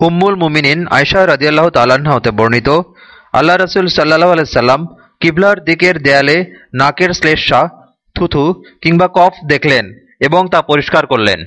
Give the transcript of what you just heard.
উম্মুল মুমিনিন আয়সা রাজিয়াল্লাহ তাল্লাহ্ন হতে বর্ণিত, আল্লাহ রসুল সাল্লাহ আলাইসাল্লাম কিবলার দিকের দেয়ালে নাকের শ্লেষা, থুথু কিংবা কফ দেখলেন এবং তা পরিষ্কার করলেন।